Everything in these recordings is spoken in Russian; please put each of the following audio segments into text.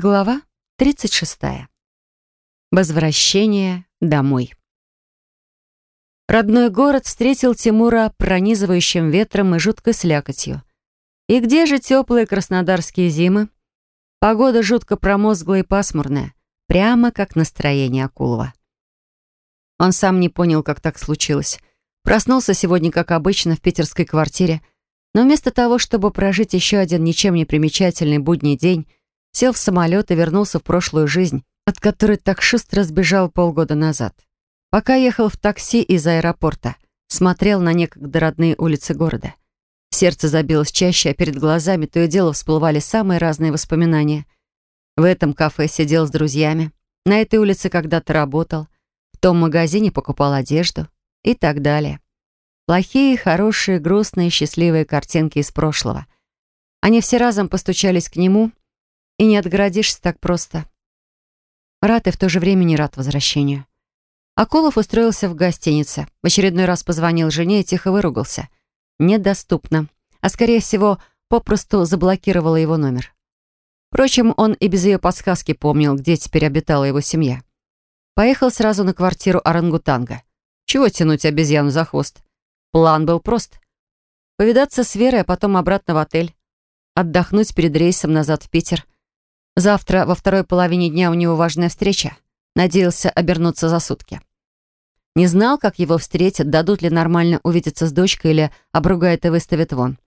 Глава 36. Возвращение домой. Родной город встретил Тимура пронизывающим ветром и жуткой слякотью. И где же теплые краснодарские зимы? Погода жутко промозглая и пасмурная, прямо как настроение Акулова. Он сам не понял, как так случилось. Проснулся сегодня, как обычно, в питерской квартире, но вместо того, чтобы прожить еще один ничем не примечательный будний день, сел в самолет и вернулся в прошлую жизнь, от которой так шустро сбежал полгода назад. Пока ехал в такси из аэропорта, смотрел на некогда родные улицы города. Сердце забилось чаще, а перед глазами то и дело всплывали самые разные воспоминания. В этом кафе сидел с друзьями, на этой улице когда-то работал, в том магазине покупал одежду и так далее. Плохие, хорошие, грустные, счастливые картинки из прошлого. Они все разом постучались к нему, и не отгородишься так просто. Рад и в то же время не рад возвращению. Акулов устроился в гостинице. В очередной раз позвонил жене и тихо выругался. Недоступно. А скорее всего, попросту заблокировала его номер. Впрочем, он и без ее подсказки помнил, где теперь обитала его семья. Поехал сразу на квартиру орангутанга. Чего тянуть обезьяну за хвост? План был прост. Повидаться с Верой, а потом обратно в отель. Отдохнуть перед рейсом назад в Питер — Завтра во второй половине дня у него важная встреча. Надеялся обернуться за сутки. Не знал, как его встретят, дадут ли нормально увидеться с дочкой или обругают и выставят вон.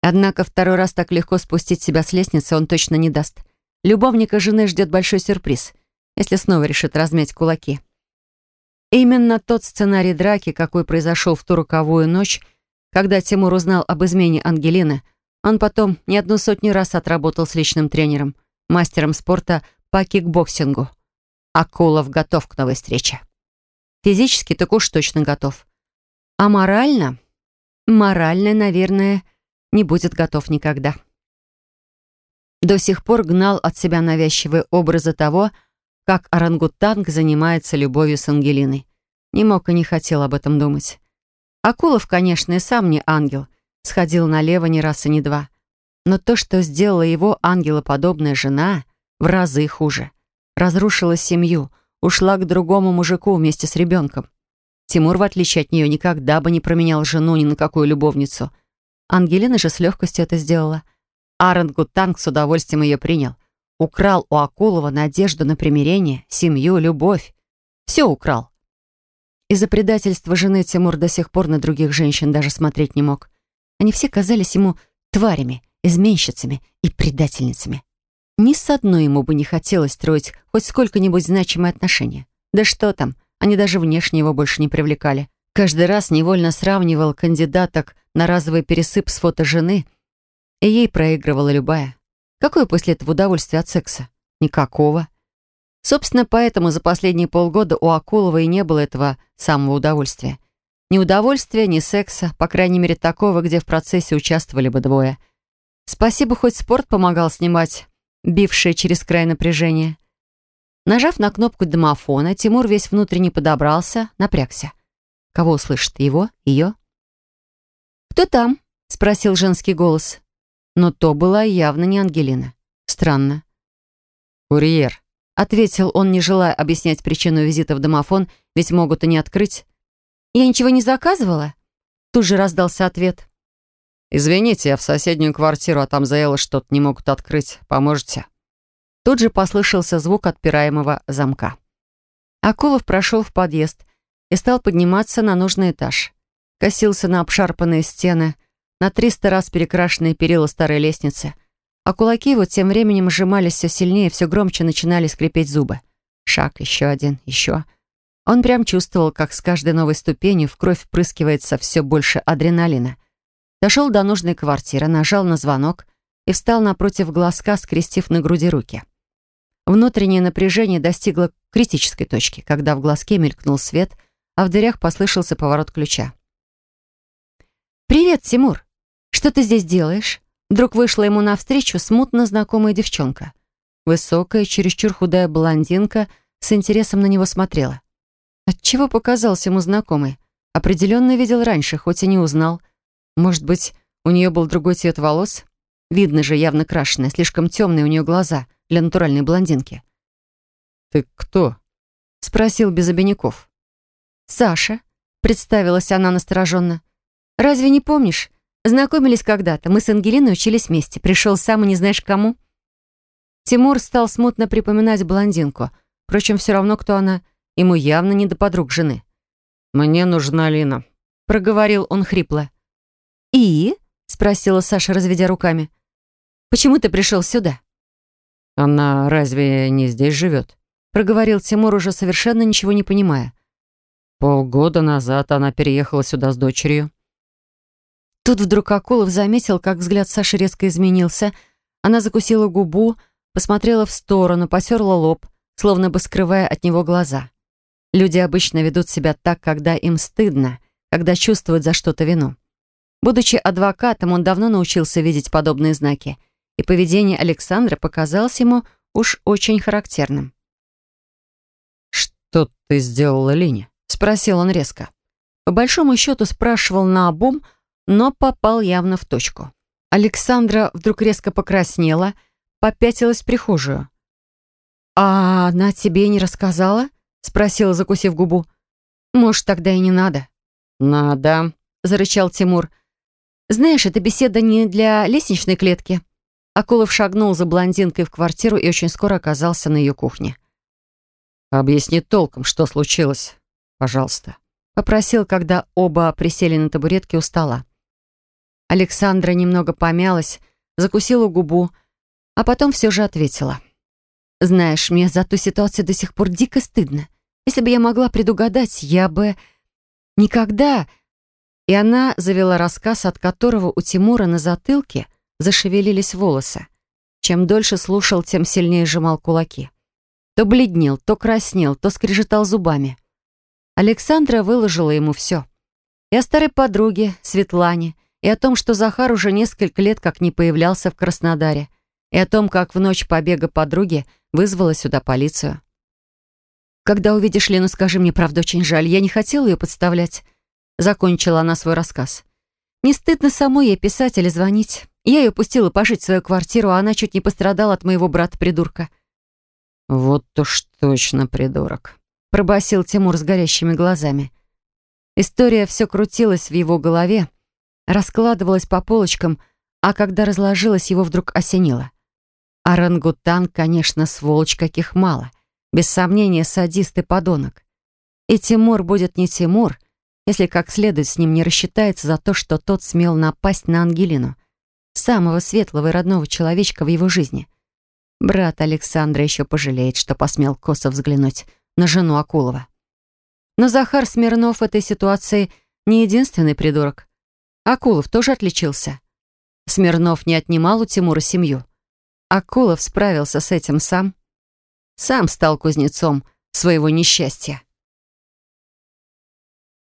Однако второй раз так легко спустить себя с лестницы он точно не даст. Любовника жены ждет большой сюрприз, если снова решит размять кулаки. Именно тот сценарий драки, какой произошел в ту роковую ночь, когда Тимур узнал об измене Ангелины, он потом не одну сотню раз отработал с личным тренером мастером спорта по кикбоксингу. Акулов готов к новой встрече. Физически так уж точно готов. А морально? Морально, наверное, не будет готов никогда. До сих пор гнал от себя навязчивые образы того, как орангутанг занимается любовью с Ангелиной. Не мог и не хотел об этом думать. Акулов, конечно, и сам не ангел. Сходил налево ни раз и ни два. Но то, что сделала его ангелоподобная жена, в разы хуже. Разрушила семью, ушла к другому мужику вместе с ребенком. Тимур, в отличие от нее, никогда бы не променял жену ни на какую любовницу. Ангелина же с легкостью это сделала. Арангутанг с удовольствием ее принял. Украл у Акулова надежду на примирение, семью, любовь. Все украл. Из-за предательства жены Тимур до сих пор на других женщин даже смотреть не мог. Они все казались ему тварями, изменщицами и предательницами. Ни с одной ему бы не хотелось строить хоть сколько-нибудь значимые отношения. Да что там, они даже внешне его больше не привлекали. Каждый раз невольно сравнивал кандидаток на разовый пересып с фото жены, и ей проигрывала любая. Какое после этого удовольствие от секса? Никакого. Собственно, поэтому за последние полгода у Акулова и не было этого самого удовольствия. Ни удовольствия, ни секса, по крайней мере такого, где в процессе участвовали бы двое – Спасибо, хоть спорт помогал снимать бившее через край напряжение. Нажав на кнопку домофона, Тимур весь внутренне подобрался, напрягся. Кого услышит? Его? Ее? «Кто там?» — спросил женский голос. Но то была явно не Ангелина. Странно. «Курьер», — ответил он, не желая объяснять причину визита в домофон, ведь могут и не открыть. «Я ничего не заказывала?» Тут же раздался ответ. «Извините, я в соседнюю квартиру, а там заело что-то, не могут открыть. Поможете?» Тут же послышался звук отпираемого замка. Акулов прошел в подъезд и стал подниматься на нужный этаж. Косился на обшарпанные стены, на триста раз перекрашенные перила старой лестницы. А кулаки его тем временем сжимались все сильнее, все громче начинали скрипеть зубы. Шаг, еще один, еще. Он прям чувствовал, как с каждой новой ступенью в кровь впрыскивается все больше адреналина. Дошел до нужной квартиры, нажал на звонок и встал напротив глазка, скрестив на груди руки. Внутреннее напряжение достигло критической точки, когда в глазке мелькнул свет, а в дверях послышался поворот ключа. «Привет, Тимур! Что ты здесь делаешь?» Вдруг вышла ему навстречу смутно знакомая девчонка. Высокая, чересчур худая блондинка с интересом на него смотрела. Отчего показался ему знакомый? Определенно видел раньше, хоть и не узнал — может быть, у нее был другой цвет волос? Видно же, явно крашеная, слишком темные у нее глаза, для натуральной блондинки. «Ты кто?» — спросил без обиняков. «Саша», — представилась она настороженно. «Разве не помнишь? Знакомились когда-то. Мы с Ангелиной учились вместе. Пришел сам и не знаешь кому». Тимур стал смутно припоминать блондинку. Впрочем, все равно, кто она. Ему явно не до подруг жены. «Мне нужна Лина», — проговорил он хрипло. «И?» — спросила Саша, разведя руками. «Почему ты пришел сюда?» «Она разве не здесь живет?» — проговорил Тимур, уже совершенно ничего не понимая. «Полгода назад она переехала сюда с дочерью». Тут вдруг Акулов заметил, как взгляд Саши резко изменился. Она закусила губу, посмотрела в сторону, потерла лоб, словно бы скрывая от него глаза. Люди обычно ведут себя так, когда им стыдно, когда чувствуют за что-то вину. Будучи адвокатом, он давно научился видеть подобные знаки, и поведение Александра показалось ему уж очень характерным. «Что ты сделала Лине?» — спросил он резко. По большому счету спрашивал на обум, но попал явно в точку. Александра вдруг резко покраснела, попятилась в прихожую. «А она тебе не рассказала?» — спросила, закусив губу. «Может, тогда и не надо?» «Надо», — зарычал Тимур. «Знаешь, эта беседа не для лестничной клетки». Акулов шагнул за блондинкой в квартиру и очень скоро оказался на ее кухне. «Объясни толком, что случилось, пожалуйста», — попросил, когда оба присели на табуретке у стола. Александра немного помялась, закусила губу, а потом все же ответила. «Знаешь, мне за ту ситуацию до сих пор дико стыдно. Если бы я могла предугадать, я бы... Никогда...» И она завела рассказ, от которого у Тимура на затылке зашевелились волосы. Чем дольше слушал, тем сильнее сжимал кулаки. То бледнел, то краснел, то скрежетал зубами. Александра выложила ему все. И о старой подруге, Светлане, и о том, что Захар уже несколько лет как не появлялся в Краснодаре, и о том, как в ночь побега подруги вызвала сюда полицию. «Когда увидишь Лену, скажи мне, правда, очень жаль. Я не хотела ее подставлять». Закончила она свой рассказ. «Не стыдно самой ей писать или звонить. Я ее пустила пожить в свою квартиру, а она чуть не пострадала от моего брата-придурка». «Вот уж точно придурок», — пробасил Тимур с горящими глазами. История все крутилась в его голове, раскладывалась по полочкам, а когда разложилась, его вдруг осенило. Орангутан, конечно, сволочь, каких мало. Без сомнения, садист и подонок. И Тимур будет не Тимур, если как следует с ним не рассчитается за то, что тот смел напасть на Ангелину, самого светлого и родного человечка в его жизни. Брат Александра еще пожалеет, что посмел косо взглянуть на жену Акулова. Но Захар Смирнов в этой ситуации не единственный придурок. Акулов тоже отличился. Смирнов не отнимал у Тимура семью. Акулов справился с этим сам. Сам стал кузнецом своего несчастья.